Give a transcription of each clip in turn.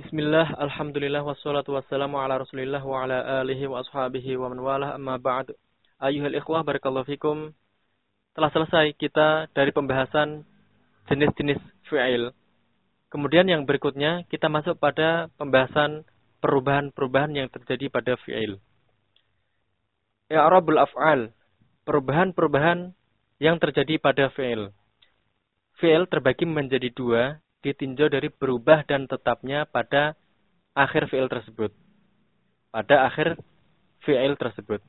Bismillah, Alhamdulillah, wassalatu wassalamu ala rasulillah wa ala alihi wa ashabihi wa man walah amma ba'd. Ayuhal ikhwah, barakallahu fikum. Telah selesai kita dari pembahasan jenis-jenis fi'il. Kemudian yang berikutnya kita masuk pada pembahasan perubahan-perubahan yang terjadi pada fi'il. I'rabul af'al, perubahan-perubahan yang terjadi pada fi'il. Fi'il terbagi menjadi dua, ditinjau dari berubah dan tetapnya pada akhir fi'il tersebut. Pada akhir fi'il tersebut.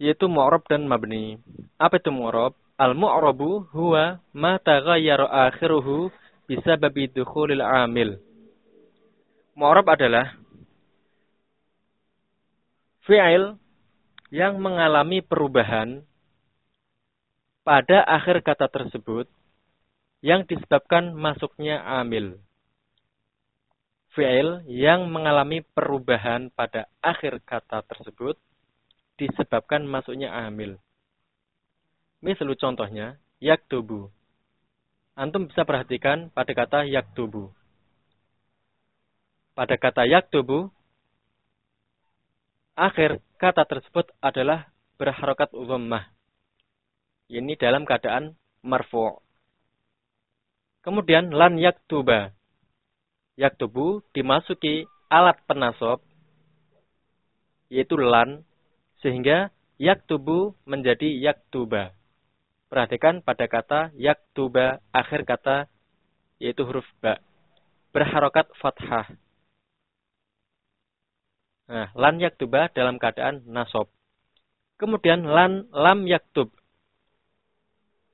Yaitu mu'rab dan mabni. Apa itu mu'rab? Al-mu'rabu huwa ma taghayyara akhiruhu bisababi dukhulil amil. Mu'rab adalah fi'il yang mengalami perubahan pada akhir kata tersebut yang disebabkan masuknya amil. Fi'il yang mengalami perubahan pada akhir kata tersebut disebabkan masuknya amil. Misalnya contohnya, yaktubu. Antum bisa perhatikan pada kata yaktubu. Pada kata yaktubu, akhir kata tersebut adalah berharokat dhammah. Ini dalam keadaan marfu'. Kemudian lan yaktuba. Yaktubu dimasuki alat penasob yaitu lan sehingga yaktubu menjadi yaktuba. Perhatikan pada kata yaktuba akhir kata yaitu huruf ba. Berharokat fathah. Nah, lan yaktuba dalam keadaan nasob. Kemudian lan lam yaktub.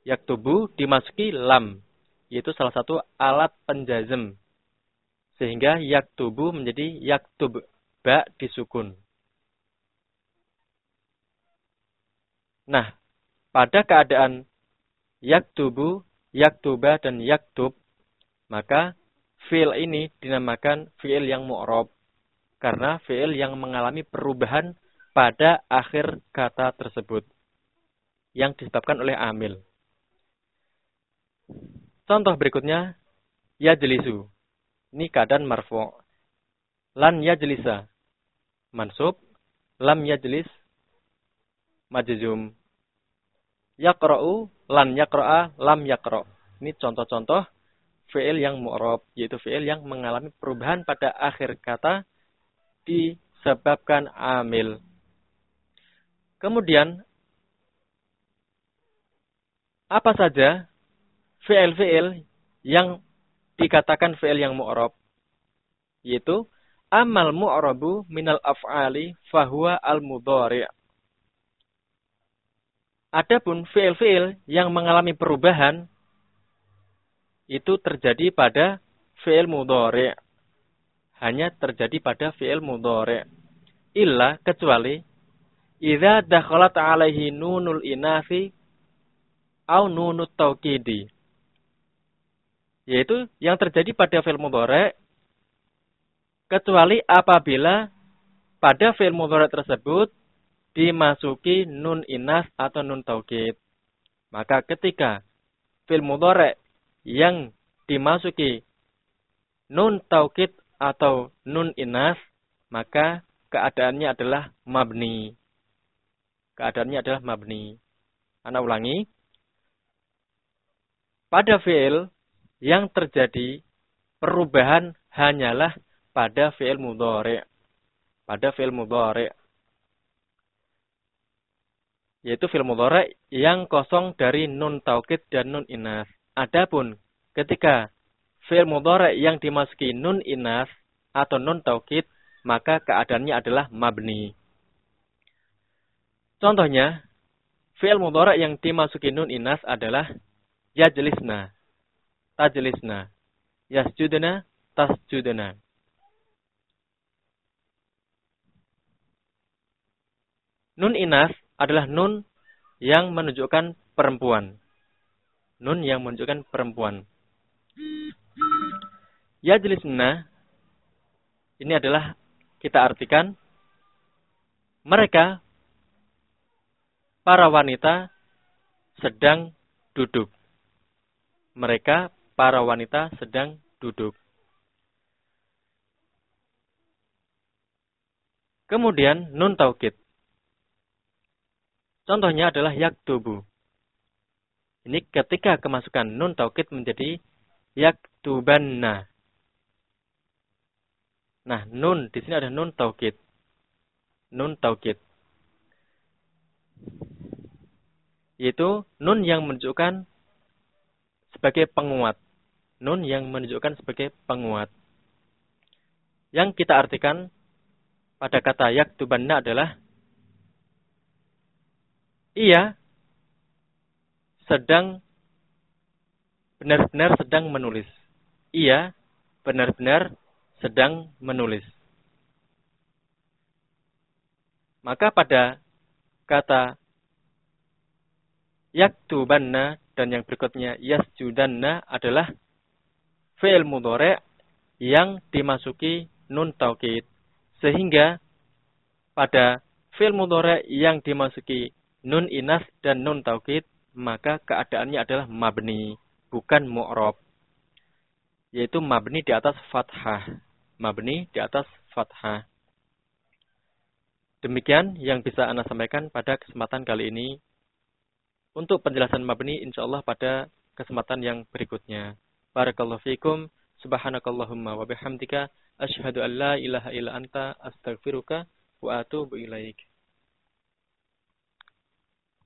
Yaktubu dimasuki lam. Yaitu salah satu alat penjazem. Sehingga yaktubu menjadi yaktub. Ba disukun. Nah, pada keadaan yaktubu, yaktuba, dan yaktub, maka fi'il ini dinamakan fi'il yang mu'rob. Karena fi'il yang mengalami perubahan pada akhir kata tersebut. Yang disebabkan oleh amil. Contoh berikutnya, yajlisu. Ini keadaan marfu. Lan yajlisa. Mansub. Lam yajlis. Majzum yaqra'u, lan yaqra'a, lam yaqra'. Ini contoh-contoh fi'il yang mu'rob, yaitu fi'il yang mengalami perubahan pada akhir kata disebabkan amil. Kemudian, apa saja fi'il-fi'il yang dikatakan fi'il yang mu'rob? Yaitu, amal mu'robu minal af'ali fahuwa al-mudhari' Adapun fiil-fiil yang mengalami perubahan itu terjadi pada fiil mudhari. Hanya terjadi pada fiil mudhari. Illa kecuali idza dakhalat alaihi nunul inafi au nunut taukidi. Yaitu yang terjadi pada fiil mudhari kecuali apabila pada fiil mudhari tersebut dimasuki nun inas atau nun taukid. Maka ketika fil mudhari yang dimasuki nun taukid atau nun inas, maka keadaannya adalah mabni. Keadaannya adalah mabni. Anak ulangi. Pada fi'il yang terjadi perubahan hanyalah pada fi'il mudhari. Pada fi'il mudhari yaitu fil mudhari yang kosong dari nun taukid dan nun inas. Adapun ketika fil mudhari yang dimasuki nun inas atau nun taukid, maka keadaannya adalah mabni. Contohnya, fi'il mudhari yang dimasuki nun inas adalah yajlisna, tajlisna, yasjudna, tasjudna. Nun inas adalah nun yang menunjukkan perempuan. Nun yang menunjukkan perempuan. Ya jelisna ini adalah kita artikan mereka para wanita sedang duduk. Mereka Para wanita sedang duduk. Kemudian nun taukid. Contohnya adalah yak tubu. Ini ketika kemasukan nun taukid menjadi yak tubanna. Nah, nun di sini ada nun taukid. Nun taukid. Yaitu nun yang menunjukkan sebagai penguat. Nun yang menunjukkan sebagai penguat. Yang kita artikan pada kata yaktubanna adalah ia sedang benar-benar sedang menulis. Ia benar-benar sedang menulis. Maka pada kata yaktubanna dan yang berikutnya yasjudanna adalah fi'il mudhari' yang dimasuki nun taukid. Sehingga pada fi'il mudhari' yang dimasuki nun inas dan nun taukid maka keadaannya adalah mabni, bukan mu'rob. Yaitu mabni di atas fathah. Mabni di atas fathah. Demikian yang bisa Anda sampaikan pada kesempatan kali ini. Untuk penjelasan mabni insya Allah pada kesempatan yang berikutnya. Barakallahu fikum. Subhanakallahumma wa bihamdika. Ashhadu an la ilaha illa anta astaghfiruka wa atubu ilaik.